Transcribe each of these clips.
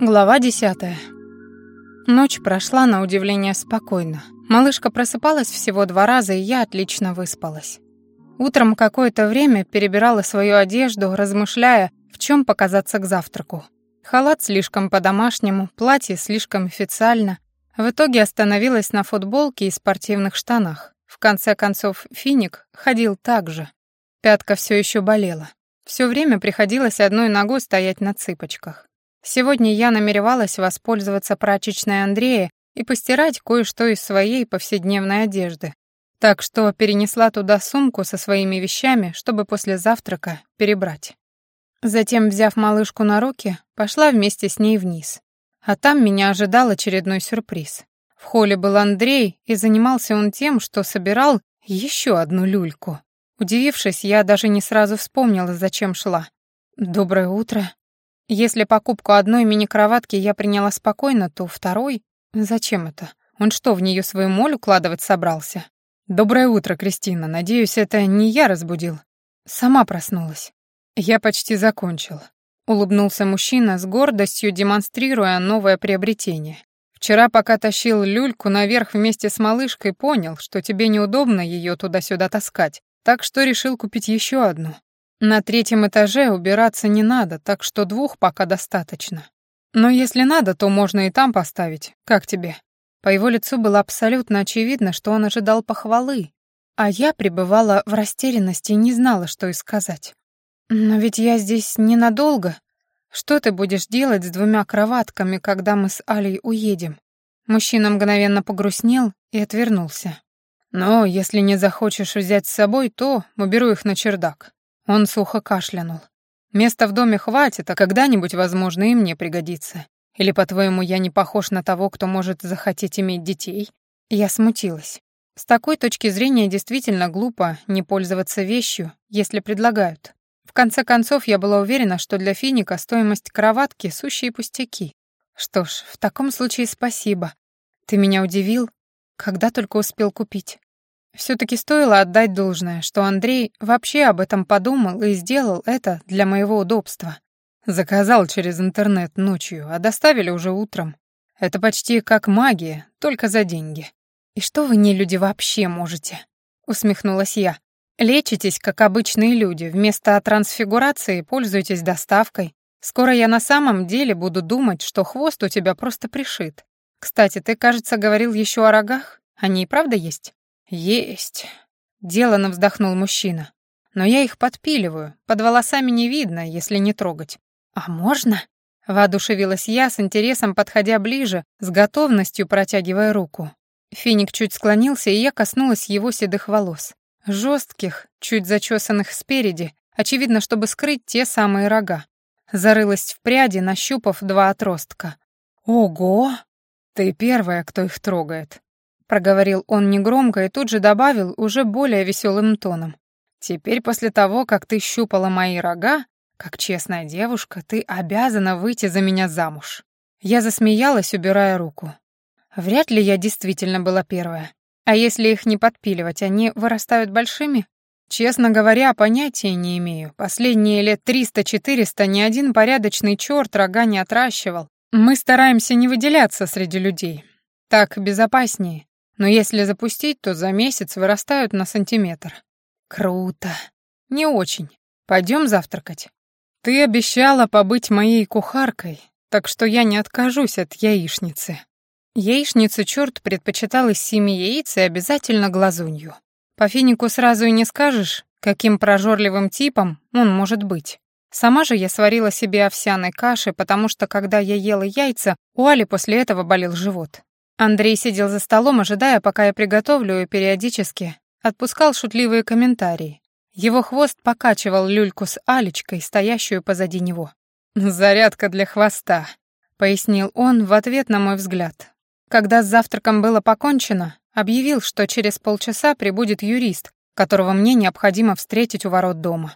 Глава десятая. Ночь прошла на удивление спокойно. Малышка просыпалась всего два раза, и я отлично выспалась. Утром какое-то время перебирала свою одежду, размышляя, в чем показаться к завтраку. Халат слишком по-домашнему, платье слишком официально. В итоге остановилась на футболке и спортивных штанах. В конце концов, финик ходил так же. Пятка все еще болела. Все время приходилось одной ногой стоять на цыпочках. Сегодня я намеревалась воспользоваться прачечной Андрея и постирать кое-что из своей повседневной одежды. Так что перенесла туда сумку со своими вещами, чтобы после завтрака перебрать. Затем, взяв малышку на руки, пошла вместе с ней вниз. А там меня ожидал очередной сюрприз. В холле был Андрей, и занимался он тем, что собирал еще одну люльку. Удивившись, я даже не сразу вспомнила, зачем шла. «Доброе утро», если покупку одной мини-кроватки я приняла спокойно, то второй... Зачем это? Он что, в нее свою моль укладывать собрался? Доброе утро, Кристина. Надеюсь, это не я разбудил. Сама проснулась. Я почти закончил. Улыбнулся мужчина с гордостью, демонстрируя новое приобретение. Вчера, пока тащил люльку наверх вместе с малышкой, понял, что тебе неудобно ее туда-сюда таскать, так что решил купить еще одну. На третьем этаже убираться не надо, так что двух пока достаточно. Но если надо, то можно и там поставить. Как тебе? По его лицу было абсолютно очевидно, что он ожидал похвалы, а я пребывала в растерянности и не знала, что и сказать. Но ведь я здесь ненадолго. Что ты будешь делать с двумя кроватками, когда мы с Алей уедем? Мужчина мгновенно погрустнел и отвернулся. Но если не захочешь взять с собой, то уберу их на чердак. Он сухо кашлянул. «Места в доме хватит, а когда-нибудь, возможно, и мне пригодится. Или, по-твоему, я не похож на того, кто может захотеть иметь детей?» Я смутилась. С такой точки зрения действительно глупо не пользоваться вещью, если предлагают. В конце концов, я была уверена, что для финика стоимость кроватки — сущие пустяки. Что ж, в таком случае спасибо. Ты меня удивил, когда только успел купить. Все-таки стоило отдать должное, что Андрей вообще об этом подумал и сделал это для моего удобства. Заказал через интернет ночью, а доставили уже утром. Это почти как магия, только за деньги. «И что вы, не люди, вообще можете?» — усмехнулась я. «Лечитесь, как обычные люди, вместо трансфигурации пользуйтесь доставкой. Скоро я на самом деле буду думать, что хвост у тебя просто пришит. Кстати, ты, кажется, говорил еще о рогах. Они и правда есть?» «Есть», — делано вздохнул мужчина. «Но я их подпиливаю, под волосами не видно, если не трогать». «А можно?» — воодушевилась я, с интересом подходя ближе, с готовностью протягивая руку. Финик чуть склонился, и я коснулась его седых волос. Жестких, чуть зачесанных спереди, очевидно, чтобы скрыть те самые рога. Зарылась в пряди, нащупав два отростка. «Ого! Ты первая, кто их трогает», проговорил он негромко и тут же добавил уже более веселым тоном. «Теперь после того, как ты щупала мои рога, как честная девушка, ты обязана выйти за меня замуж». Я засмеялась, убирая руку. Вряд ли я действительно была первая. А если их не подпиливать, они вырастают большими? Честно говоря, понятия не имею. Последние лет 300-400 ни один порядочный черт рога не отращивал. Мы стараемся не выделяться среди людей. Так безопаснее. Но если запустить, то за месяц вырастают на сантиметр. Круто. Не очень. Пойдем завтракать. Ты обещала побыть моей кухаркой, так что я не откажусь от яичницы. Яичницу черт предпочитал из семи яиц и обязательно глазунью. По финику сразу и не скажешь, каким прожорливым типом он может быть. Сама же я сварила себе овсяной каши, потому что, когда я ела яйца, у Али после этого болел живот. Андрей сидел за столом, ожидая, пока я приготовлю, и периодически отпускал шутливые комментарии. Его хвост покачивал люльку с Алечкой, стоящую позади него. «Зарядка для хвоста», — пояснил он в ответ на мой взгляд. Когда с завтраком было покончено, объявил, что через полчаса прибудет юрист, которого мне необходимо встретить у ворот дома.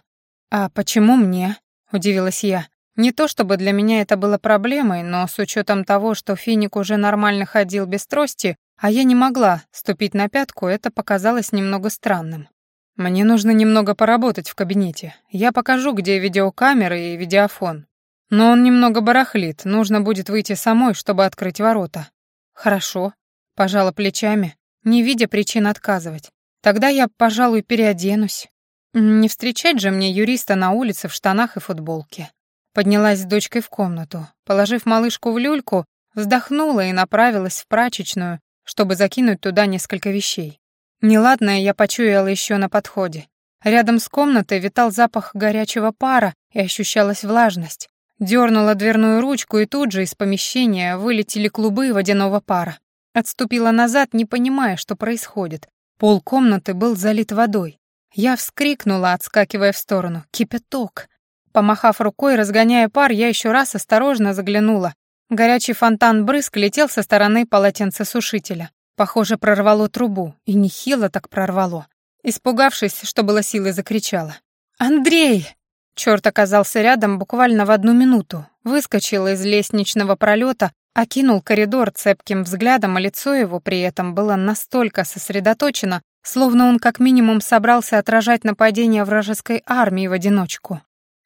«А почему мне?» — удивилась я. Не то чтобы для меня это было проблемой, но с учетом того, что Финик уже нормально ходил без трости, а я не могла ступить на пятку, это показалось немного странным. Мне нужно немного поработать в кабинете. Я покажу, где видеокамеры и видеофон. Но он немного барахлит, нужно будет выйти самой, чтобы открыть ворота. Хорошо, пожала плечами, не видя причин отказывать. Тогда я, пожалуй, переоденусь. Не встречать же мне юриста на улице в штанах и футболке. Поднялась с дочкой в комнату, положив малышку в люльку, вздохнула и направилась в прачечную, чтобы закинуть туда несколько вещей. Неладное я почуяла еще на подходе. Рядом с комнатой витал запах горячего пара и ощущалась влажность. Дернула дверную ручку, и тут же из помещения вылетели клубы водяного пара. Отступила назад, не понимая, что происходит. Пол комнаты был залит водой. Я вскрикнула, отскакивая в сторону. «Кипяток!» Помахав рукой, разгоняя пар, я еще раз осторожно заглянула. Горячий фонтан брызг летел со стороны полотенцесушителя. Похоже, прорвало трубу, и нехило так прорвало. Испугавшись, что было силы, закричала. «Андрей!» Черт оказался рядом буквально в одну минуту, выскочил из лестничного пролета, окинул коридор цепким взглядом, а лицо его при этом было настолько сосредоточено, словно он как минимум собрался отражать нападение вражеской армии в одиночку.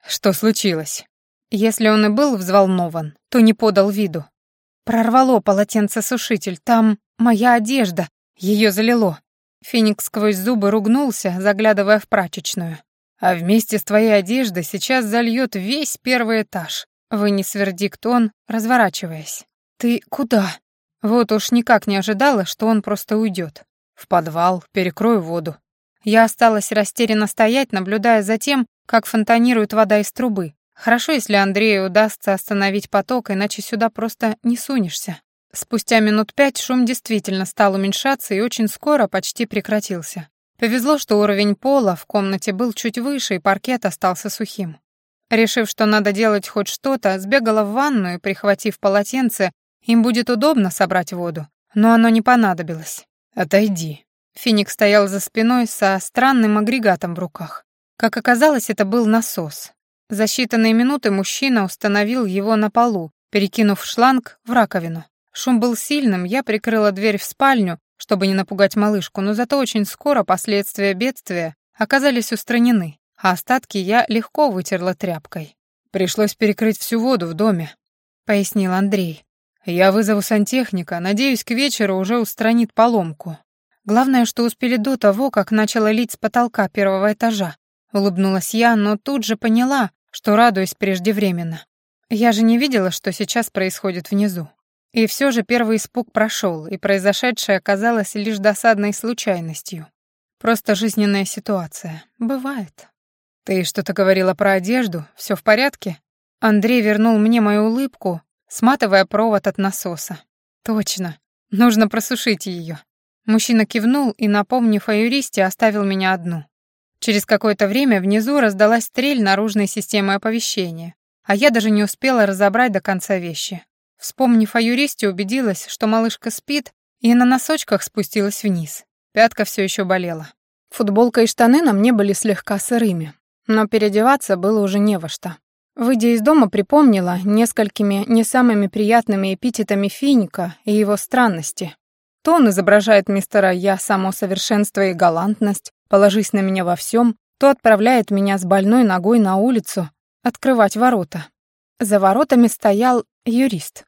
Что случилось? Если он и был взволнован, то не подал виду. Прорвало полотенцесушитель, там моя одежда, ее залило. Феникс сквозь зубы ругнулся, заглядывая в прачечную. А вместе с твоей одеждой сейчас зальет весь первый этаж. Вынес вердикт он, разворачиваясь. Ты куда? Вот уж никак не ожидала, что он просто уйдет. В подвал, перекрою воду. Я осталась растерянно стоять, наблюдая за тем, как фонтанирует вода из трубы. Хорошо, если Андрею удастся остановить поток, иначе сюда просто не сунешься. Спустя минут пять шум действительно стал уменьшаться и очень скоро почти прекратился. Повезло, что уровень пола в комнате был чуть выше, и паркет остался сухим. Решив, что надо делать хоть что-то, сбегала в ванную, прихватив полотенце, им будет удобно собрать воду. Но оно не понадобилось. «Отойди». Финик стоял за спиной со странным агрегатом в руках. Как оказалось, это был насос. За считанные минуты мужчина установил его на полу, перекинув шланг в раковину. Шум был сильным, я прикрыла дверь в спальню, чтобы не напугать малышку, но зато очень скоро последствия бедствия оказались устранены, а остатки я легко вытерла тряпкой. «Пришлось перекрыть всю воду в доме», — пояснил Андрей. «Я вызову сантехника, надеюсь, к вечеру уже устранит поломку. Главное, что успели до того, как начало лить с потолка первого этажа», — улыбнулась я, но тут же поняла, что радуюсь преждевременно. Я же не видела, что сейчас происходит внизу. И все же первый испуг прошел, и произошедшее оказалось лишь досадной случайностью. Просто жизненная ситуация. Бывает. Ты что-то говорила про одежду? Все в порядке? Андрей вернул мне мою улыбку, сматывая провод от насоса. Точно. Нужно просушить ее. Мужчина кивнул и, напомнив о юристе, оставил меня одну. Через какое-то время внизу раздалась стрель наружной системы оповещения, а я даже не успела разобрать до конца вещи. Вспомнив о юристе, убедилась, что малышка спит, и на носочках спустилась вниз. Пятка все еще болела. Футболка и штаны на мне были слегка сырыми, но переодеваться было уже не во что. Выйдя из дома, припомнила несколькими не самыми приятными эпитетами Финика и его странности. То он изображает мистера «я само совершенство и галантность», положись на меня во всем, то отправляет меня с больной ногой на улицу открывать ворота. За воротами стоял юрист.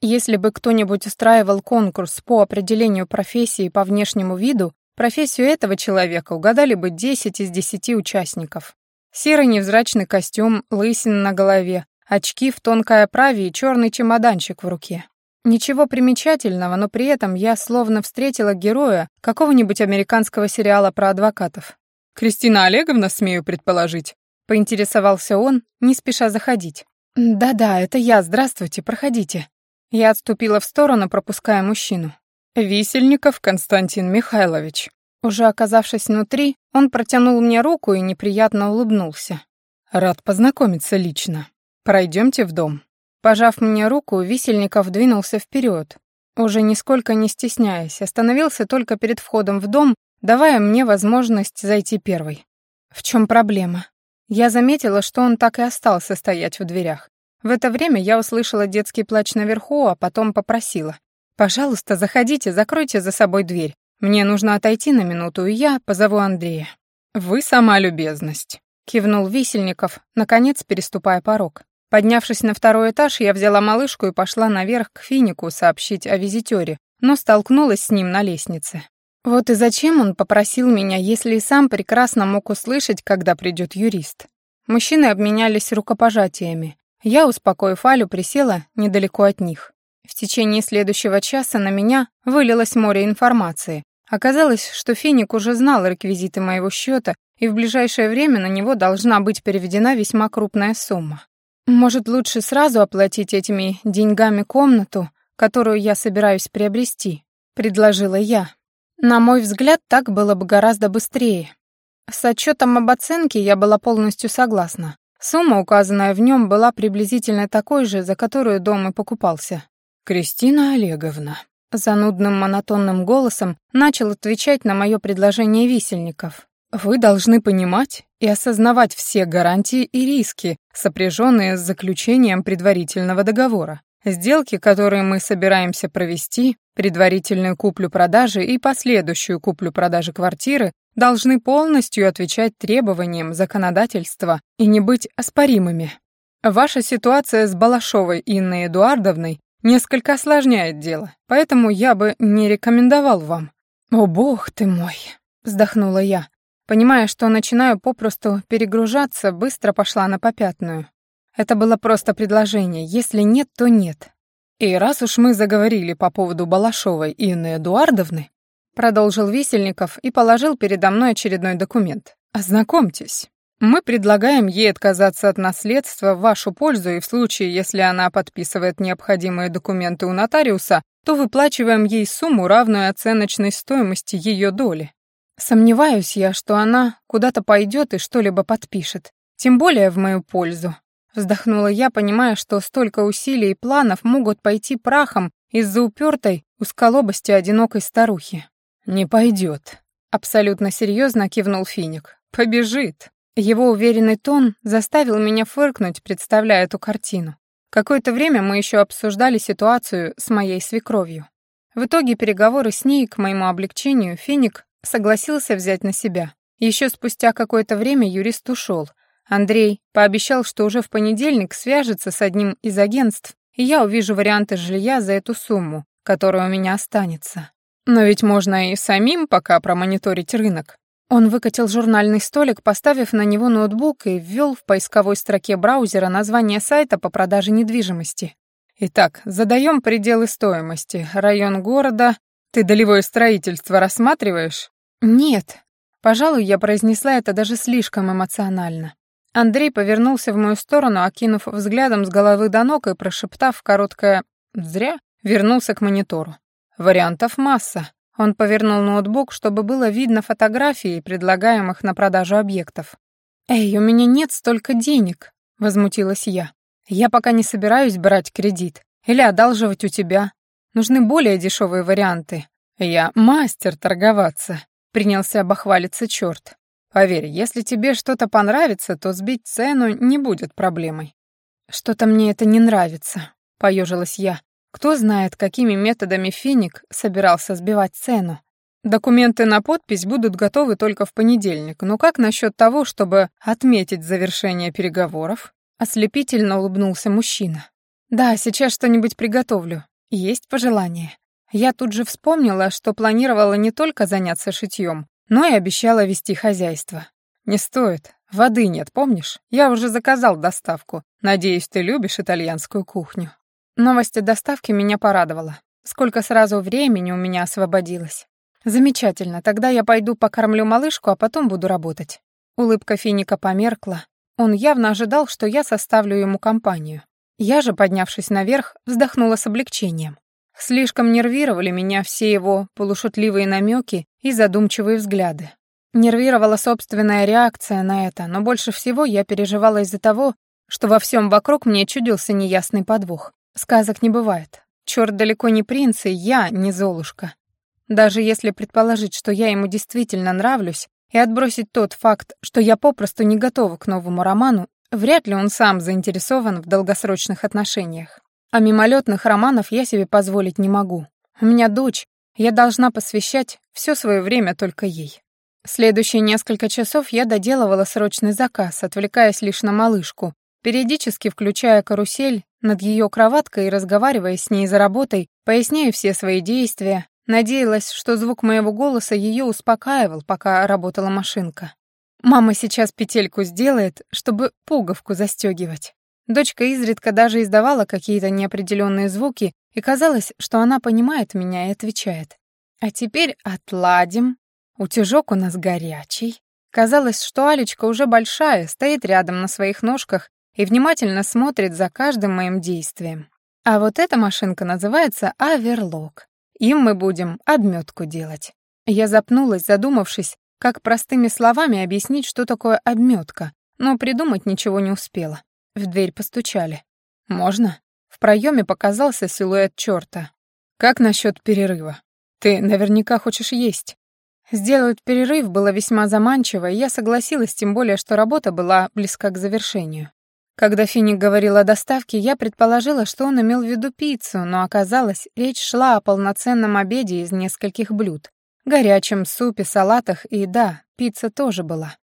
Если бы кто-нибудь устраивал конкурс по определению профессии по внешнему виду, профессию этого человека угадали бы 10 из 10 участников. Серый невзрачный костюм, лысина на голове, очки в тонкой оправе и черный чемоданчик в руке. Ничего примечательного, но при этом я словно встретила героя какого-нибудь американского сериала про адвокатов. «Кристина Олеговна, смею предположить», — поинтересовался он, не спеша заходить. «Да-да, это я, здравствуйте, проходите». Я отступила в сторону, пропуская мужчину. «Висельников Константин Михайлович». Уже оказавшись внутри, он протянул мне руку и неприятно улыбнулся. «Рад познакомиться лично. Пройдемте в дом». Пожав мне руку, Висельников двинулся вперед, уже нисколько не стесняясь, остановился только перед входом в дом, давая мне возможность зайти первой. В чем проблема? Я заметила, что он так и остался стоять в дверях. В это время я услышала детский плач наверху, а потом попросила. «Пожалуйста, заходите, закройте за собой дверь. Мне нужно отойти на минуту, и я позову Андрея». «Вы сама любезность», — кивнул Висельников, наконец переступая порог. Поднявшись на второй этаж, я взяла малышку и пошла наверх к Финику сообщить о визитёре, но столкнулась с ним на лестнице. Вот и зачем он попросил меня, если и сам прекрасно мог услышать, когда придет юрист. Мужчины обменялись рукопожатиями. Я, успокоив Алю, присела недалеко от них. В течение следующего часа на меня вылилось море информации. Оказалось, что Финик уже знал реквизиты моего счета, и в ближайшее время на него должна быть переведена весьма крупная сумма. Может, лучше сразу оплатить этими деньгами комнату, которую я собираюсь приобрести, предложила я. На мой взгляд, так было бы гораздо быстрее. С отчетом об оценке я была полностью согласна. Сумма, указанная в нем, была приблизительно такой же, за которую дом и покупался. «Кристина Олеговна», — занудным монотонным голосом начал отвечать на мое предложение висельников. «Вы должны понимать и осознавать все гарантии и риски, сопряженные с заключением предварительного договора. Сделки, которые мы собираемся провести, предварительную куплю-продажи и последующую куплю-продажи квартиры, должны полностью отвечать требованиям законодательства и не быть оспоримыми. Ваша ситуация с Балашовой Инной Эдуардовной несколько осложняет дело, поэтому я бы не рекомендовал вам». «О, бог ты мой!» — вздохнула я. Понимая, что начинаю попросту перегружаться, быстро пошла на попятную. Это было просто предложение. Если нет, то нет. И раз уж мы заговорили по поводу Балашовой Инны Эдуардовны, продолжил Висельников и положил передо мной очередной документ. Ознакомьтесь. Мы предлагаем ей отказаться от наследства в вашу пользу, и в случае, если она подписывает необходимые документы у нотариуса, то выплачиваем ей сумму, равную оценочной стоимости ее доли. Сомневаюсь я, что она куда-то пойдет и что-либо подпишет, тем более в мою пользу. Вздохнула я, понимая, что столько усилий и планов могут пойти прахом из-за упертой усколобости одинокой старухи. «Не пойдет», — абсолютно серьезно кивнул Финик. «Побежит». Его уверенный тон заставил меня фыркнуть, представляя эту картину. Какое-то время мы еще обсуждали ситуацию с моей свекровью. В итоге переговоры с ней, к моему облегчению, Финик согласился взять на себя. Еще спустя какое-то время юрист ушел, Андрей пообещал, что уже в понедельник свяжется с одним из агентств, и я увижу варианты жилья за эту сумму, которая у меня останется. Но ведь можно и самим пока промониторить рынок. Он выкатил журнальный столик, поставив на него ноутбук и ввел в поисковой строке браузера название сайта по продаже недвижимости. Итак, задаем пределы стоимости. Район города. Ты долевое строительство рассматриваешь? Нет. Пожалуй, я произнесла это даже слишком эмоционально. Андрей повернулся в мою сторону, окинув взглядом с головы до ног и прошептав короткое «зря», вернулся к монитору. Вариантов масса. Он повернул ноутбук, чтобы было видно фотографии предлагаемых на продажу объектов. «Эй, у меня нет столько денег», — возмутилась я. «Я пока не собираюсь брать кредит или одалживать у тебя. Нужны более дешевые варианты. Я мастер торговаться», — принялся обохвалиться черт. Поверь, если тебе что-то понравится, то сбить цену не будет проблемой. Что-то мне это не нравится, поежилась я. Кто знает, какими методами Финик собирался сбивать цену. Документы на подпись будут готовы только в понедельник, но как насчет того, чтобы отметить завершение переговоров? Ослепительно улыбнулся мужчина. Да, сейчас что-нибудь приготовлю. Есть пожелание. Я тут же вспомнила, что планировала не только заняться шитьем, но и обещала вести хозяйство. Не стоит. Воды нет, помнишь? Я уже заказал доставку. Надеюсь, ты любишь итальянскую кухню. Новость о доставке меня порадовала. Сколько сразу времени у меня освободилось. Замечательно, тогда я пойду покормлю малышку, а потом буду работать. Улыбка Финика померкла. Он явно ожидал, что я составлю ему компанию. Я же, поднявшись наверх, вздохнула с облегчением. Слишком нервировали меня все его полушутливые намеки и задумчивые взгляды. Нервировала собственная реакция на это, но больше всего я переживала из-за того, что во всем вокруг мне чудился неясный подвох. Сказок не бывает. Черт далеко не принц, и я не Золушка. Даже если предположить, что я ему действительно нравлюсь, и отбросить тот факт, что я попросту не готова к новому роману, вряд ли он сам заинтересован в долгосрочных отношениях. А мимолетных романов я себе позволить не могу. У меня дочь, я должна посвящать все свое время только ей. Следующие несколько часов я доделывала срочный заказ, отвлекаясь лишь на малышку, периодически включая карусель над ее кроваткой и разговаривая с ней за работой, поясняя все свои действия, надеялась, что звук моего голоса ее успокаивал, пока работала машинка. Мама сейчас петельку сделает, чтобы пуговку застегивать. Дочка изредка даже издавала какие-то неопределенные звуки, и казалось, что она понимает меня и отвечает. А теперь отладим. Утюжок у нас горячий. Казалось, что Алечка уже большая, стоит рядом на своих ножках и внимательно смотрит за каждым моим действием. А вот эта машинка называется аверлок. Им мы будем обметку делать. Я запнулась, задумавшись, как простыми словами объяснить, что такое обметка, но придумать ничего не успела. В дверь постучали. «Можно?» В проеме показался силуэт черта. «Как насчет перерыва? Ты наверняка хочешь есть». Сделать перерыв было весьма заманчиво, и я согласилась, тем более, что работа была близка к завершению. Когда Финик говорил о доставке, я предположила, что он имел в виду пиццу, но оказалось, речь шла о полноценном обеде из нескольких блюд. Горячем супе, салатах и, да, пицца тоже была.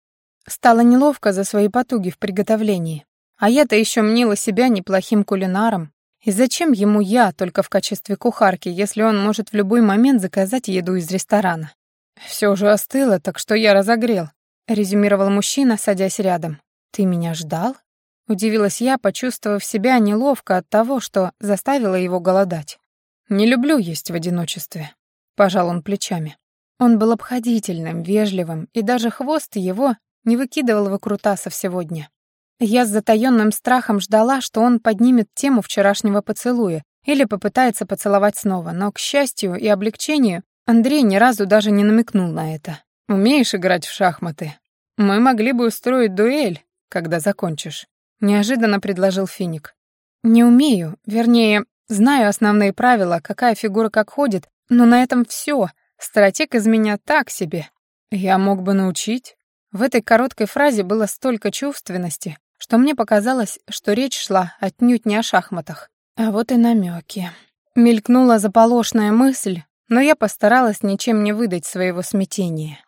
Стало неловко за свои потуги в приготовлении. А я-то еще мнила себя неплохим кулинаром. И зачем ему я только в качестве кухарки, если он может в любой момент заказать еду из ресторана? Все уже остыло, так что я разогрел», — резюмировал мужчина, садясь рядом. «Ты меня ждал?» Удивилась я, почувствовав себя неловко от того, что заставила его голодать. «Не люблю есть в одиночестве», — пожал он плечами. Он был обходительным, вежливым, и даже хвост его не выкидывал выкрутасов сегодня. Я с затаённым страхом ждала, что он поднимет тему вчерашнего поцелуя или попытается поцеловать снова, но, к счастью и облегчению, Андрей ни разу даже не намекнул на это. «Умеешь играть в шахматы? Мы могли бы устроить дуэль, когда закончишь». Неожиданно предложил Финик. «Не умею, вернее, знаю основные правила, какая фигура как ходит, но на этом все. Стратег из меня так себе. Я мог бы научить». В этой короткой фразе было столько чувственности, что мне показалось, что речь шла отнюдь не о шахматах. А вот и намеки. Мелькнула заполошная мысль, но я постаралась ничем не выдать своего смятения.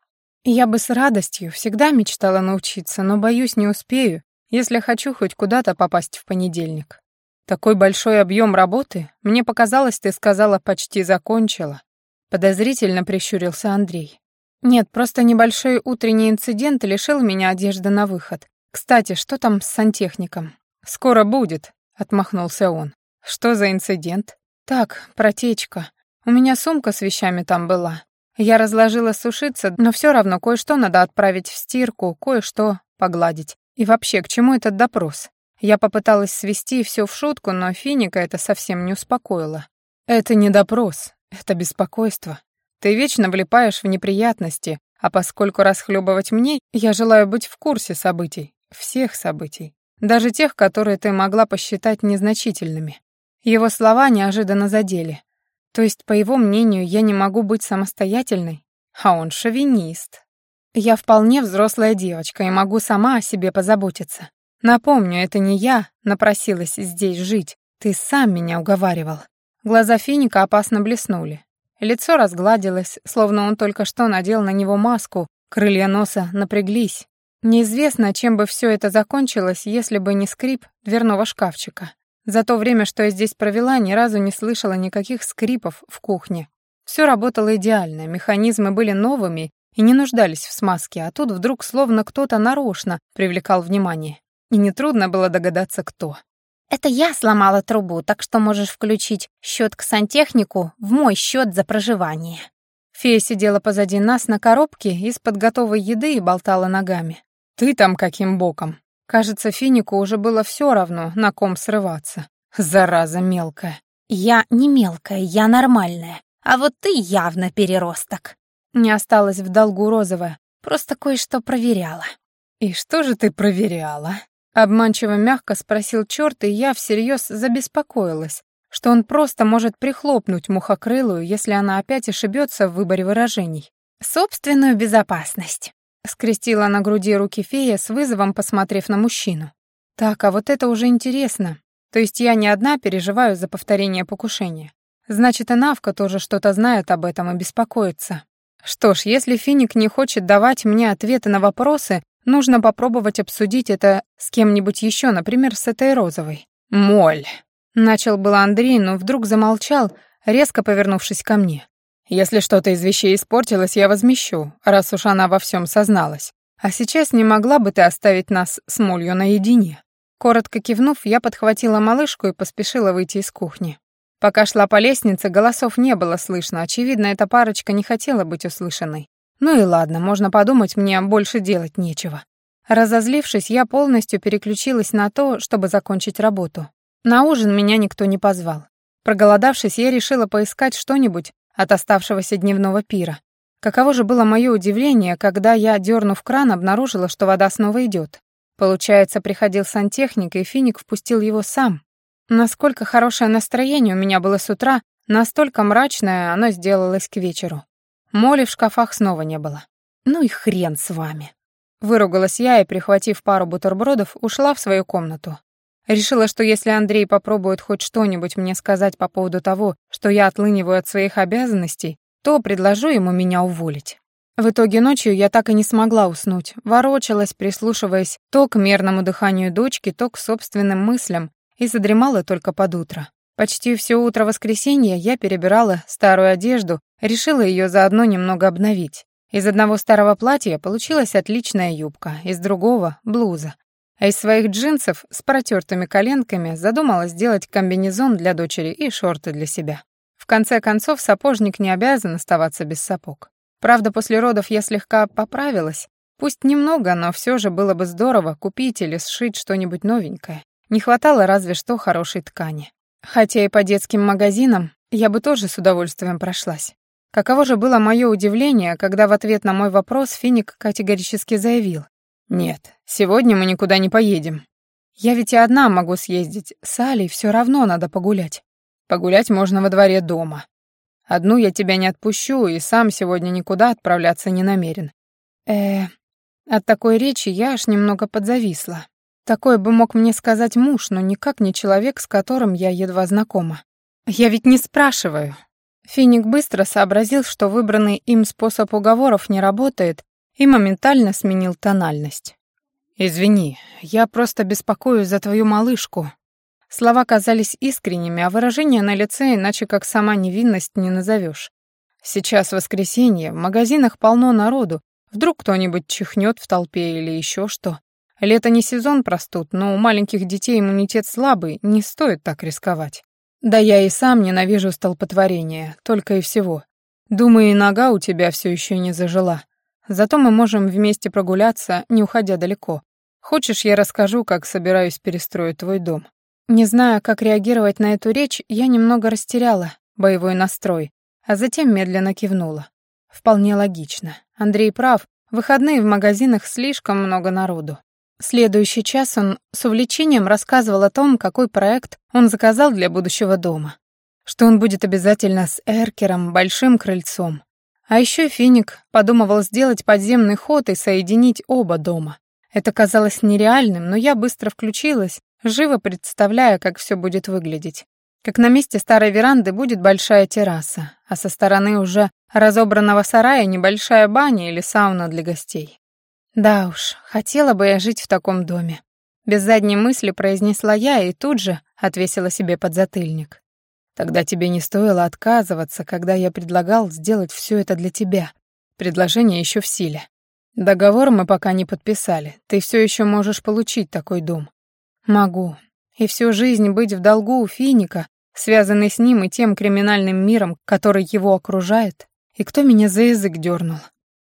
Я бы с радостью всегда мечтала научиться, но, боюсь, не успею, если хочу хоть куда-то попасть в понедельник. Такой большой объем работы, мне показалось, ты сказала, почти закончила. Подозрительно прищурился Андрей. Нет, просто небольшой утренний инцидент лишил меня одежды на выход. Кстати, что там с сантехником? Скоро будет, отмахнулся он. Что за инцидент? Так, протечка. У меня сумка с вещами там была. Я разложила сушиться, но все равно кое-что надо отправить в стирку, кое-что погладить. И вообще, к чему этот допрос? Я попыталась свести все в шутку, но Финика это совсем не успокоило. Это не допрос, это беспокойство. Ты вечно влипаешь в неприятности, а поскольку расхлебывать мне, я желаю быть в курсе событий, всех событий, даже тех, которые ты могла посчитать незначительными. Его слова неожиданно задели. То есть, по его мнению, я не могу быть самостоятельной, а он шовинист. Я вполне взрослая девочка и могу сама о себе позаботиться. Напомню, это не я напросилась здесь жить, ты сам меня уговаривал. Глаза Финика опасно блеснули. Лицо разгладилось, словно он только что надел на него маску, крылья носа напряглись. Неизвестно, чем бы все это закончилось, если бы не скрип дверного шкафчика. За то время, что я здесь провела, ни разу не слышала никаких скрипов в кухне. Все работало идеально, механизмы были новыми и не нуждались в смазке, а тут вдруг словно кто-то нарочно привлекал внимание. И нетрудно было догадаться, кто. «Это я сломала трубу, так что можешь включить счет к сантехнику в мой счет за проживание». Фея сидела позади нас на коробке из-под готовой еды и болтала ногами. «Ты там каким боком?» Кажется, Финику уже было все равно, на ком срываться. Зараза мелкая. «Я не мелкая, я нормальная, а вот ты явно переросток». Не осталось в долгу розовая, просто кое-что проверяла. «И что же ты проверяла?» Обманчиво мягко спросил черт, и я всерьез забеспокоилась, что он просто может прихлопнуть мухокрылую, если она опять ошибется в выборе выражений. «Собственную безопасность», — скрестила на груди руки фея с вызовом, посмотрев на мужчину. «Так, а вот это уже интересно. То есть я не одна переживаю за повторение покушения. Значит, и Навка тоже что-то знает об этом и беспокоится. Что ж, если Финик не хочет давать мне ответы на вопросы, Нужно попробовать обсудить это с кем-нибудь еще, например, с этой розовой. «Моль!» — начал было Андрей, но вдруг замолчал, резко повернувшись ко мне. «Если что-то из вещей испортилось, я возмещу, раз уж она во всем созналась. А сейчас не могла бы ты оставить нас с Молью наедине?» Коротко кивнув, я подхватила малышку и поспешила выйти из кухни. Пока шла по лестнице, голосов не было слышно. Очевидно, эта парочка не хотела быть услышанной. Ну и ладно, можно подумать, мне больше делать нечего. Разозлившись, я полностью переключилась на то, чтобы закончить работу. На ужин меня никто не позвал. Проголодавшись, я решила поискать что-нибудь от оставшегося дневного пира. Каково же было мое удивление, когда я, дернув кран, обнаружила, что вода снова идет. Получается, приходил сантехник, и Финик впустил его сам. Насколько хорошее настроение у меня было с утра, настолько мрачное оно сделалось к вечеру. Моли в шкафах снова не было. «Ну и хрен с вами!» Выругалась я и, прихватив пару бутербродов, ушла в свою комнату. Решила, что если Андрей попробует хоть что-нибудь мне сказать по поводу того, что я отлыниваю от своих обязанностей, то предложу ему меня уволить. В итоге ночью я так и не смогла уснуть, ворочалась, прислушиваясь то к мерному дыханию дочки, то к собственным мыслям, и задремала только под утро. Почти все утро воскресенья я перебирала старую одежду, решила ее заодно немного обновить. Из одного старого платья получилась отличная юбка, из другого — блуза. А из своих джинсов с протертыми коленками задумала сделать комбинезон для дочери и шорты для себя. В конце концов, сапожник не обязан оставаться без сапог. Правда, после родов я слегка поправилась. Пусть немного, но все же было бы здорово купить или сшить что-нибудь новенькое. Не хватало разве что хорошей ткани. Хотя и по детским магазинам я бы тоже с удовольствием прошлась. Каково же было мое удивление, когда в ответ на мой вопрос Финик категорически заявил. «Нет, сегодня мы никуда не поедем. Я ведь и одна могу съездить, с Алей все равно надо погулять. Погулять можно во дворе дома. Одну я тебя не отпущу, и сам сегодня никуда отправляться не намерен». Э, от такой речи я аж немного подзависла. Такое бы мог мне сказать муж, но никак не человек, с которым я едва знакома. Я ведь не спрашиваю. Финик быстро сообразил, что выбранный им способ уговоров не работает, и моментально сменил тональность. «Извини, я просто беспокоюсь за твою малышку». Слова казались искренними, а выражение на лице иначе как сама невинность не назовешь. Сейчас воскресенье, в магазинах полно народу, вдруг кто-нибудь чихнет в толпе или еще что. Лето не сезон простуд, но у маленьких детей иммунитет слабый, не стоит так рисковать. Да я и сам ненавижу столпотворение, только и всего. Думаю, и нога у тебя все еще не зажила. Зато мы можем вместе прогуляться, не уходя далеко. Хочешь, я расскажу, как собираюсь перестроить твой дом? Не зная, как реагировать на эту речь, я немного растеряла боевой настрой, а затем медленно кивнула. Вполне логично. Андрей прав, в выходные в магазинах слишком много народу. Следующий час он с увлечением рассказывал о том, какой проект он заказал для будущего дома. Что он будет обязательно с эркером, большим крыльцом. А еще Финик подумывал сделать подземный ход и соединить оба дома. Это казалось нереальным, но я быстро включилась, живо представляя, как все будет выглядеть. Как на месте старой веранды будет большая терраса, а со стороны уже разобранного сарая небольшая баня или сауна для гостей. Да уж, хотела бы я жить в таком доме. Без задней мысли произнесла я и тут же отвесила себе подзатыльник. Тогда тебе не стоило отказываться, когда я предлагал сделать все это для тебя. Предложение еще в силе. Договор мы пока не подписали. Ты все еще можешь получить такой дом. Могу. И всю жизнь быть в долгу у Финика, связанный с ним и тем криминальным миром, который его окружает. И кто меня за язык дернул?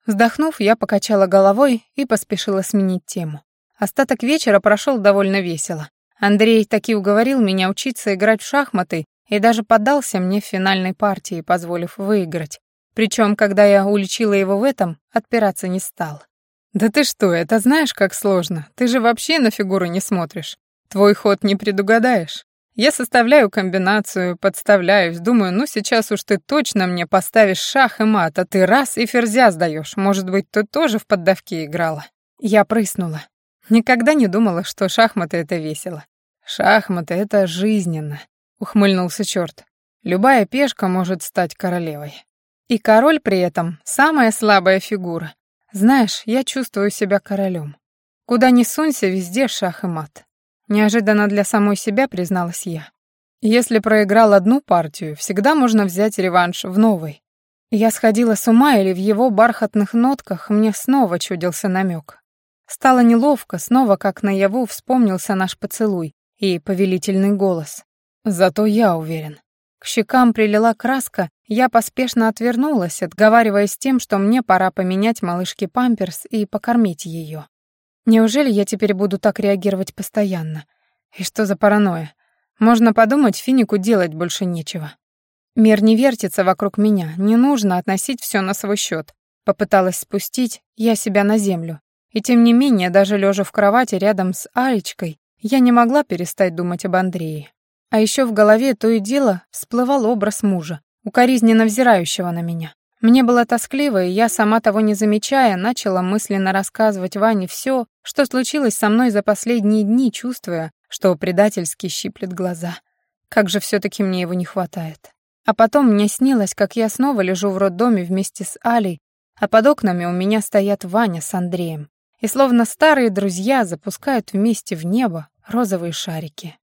Вздохнув, я покачала головой и поспешила сменить тему. Остаток вечера прошел довольно весело. Андрей таки уговорил меня учиться играть в шахматы и даже поддался мне в финальной партии, позволив выиграть. Причем, когда я уличила его в этом, отпираться не стал. «Да ты что, это знаешь, как сложно? Ты же вообще на фигуру не смотришь. Твой ход не предугадаешь. Я составляю комбинацию, подставляюсь, думаю, ну сейчас уж ты точно мне поставишь шах и мат, а ты раз и ферзя сдаешь. Может быть, ты тоже в поддавки играла? Я прыснула. Никогда не думала, что шахматы — это весело. Шахматы — это жизненно, — ухмыльнулся черт. Любая пешка может стать королевой. И король при этом — самая слабая фигура. Знаешь, я чувствую себя королем. Куда ни сунься, везде шах и мат. Неожиданно для самой себя призналась я. Если проиграл одну партию, всегда можно взять реванш в новой. Я сходила с ума или в его бархатных нотках мне снова чудился намек. Стало неловко, снова как наяву вспомнился наш поцелуй и повелительный голос. Зато я уверен. К щекам прилила краска, я поспешно отвернулась, отговариваясь тем, что мне пора поменять малышке памперс и покормить ее. Неужели я теперь буду так реагировать постоянно? И что за паранойя? Можно подумать, Финику делать больше нечего. Мир не вертится вокруг меня, не нужно относить все на свой счет. Попыталась спустить я себя на землю. И тем не менее, даже лежа в кровати рядом с Алечкой, я не могла перестать думать об Андрее. А еще в голове то и дело всплывал образ мужа, укоризненно взирающего на меня. Мне было тоскливо, и я, сама того не замечая, начала мысленно рассказывать Ване все, что случилось со мной за последние дни, чувствуя, что предательски щиплет глаза. Как же все таки мне его не хватает. А потом мне снилось, как я снова лежу в роддоме вместе с Алей, а под окнами у меня стоят Ваня с Андреем. И словно старые друзья запускают вместе в небо розовые шарики.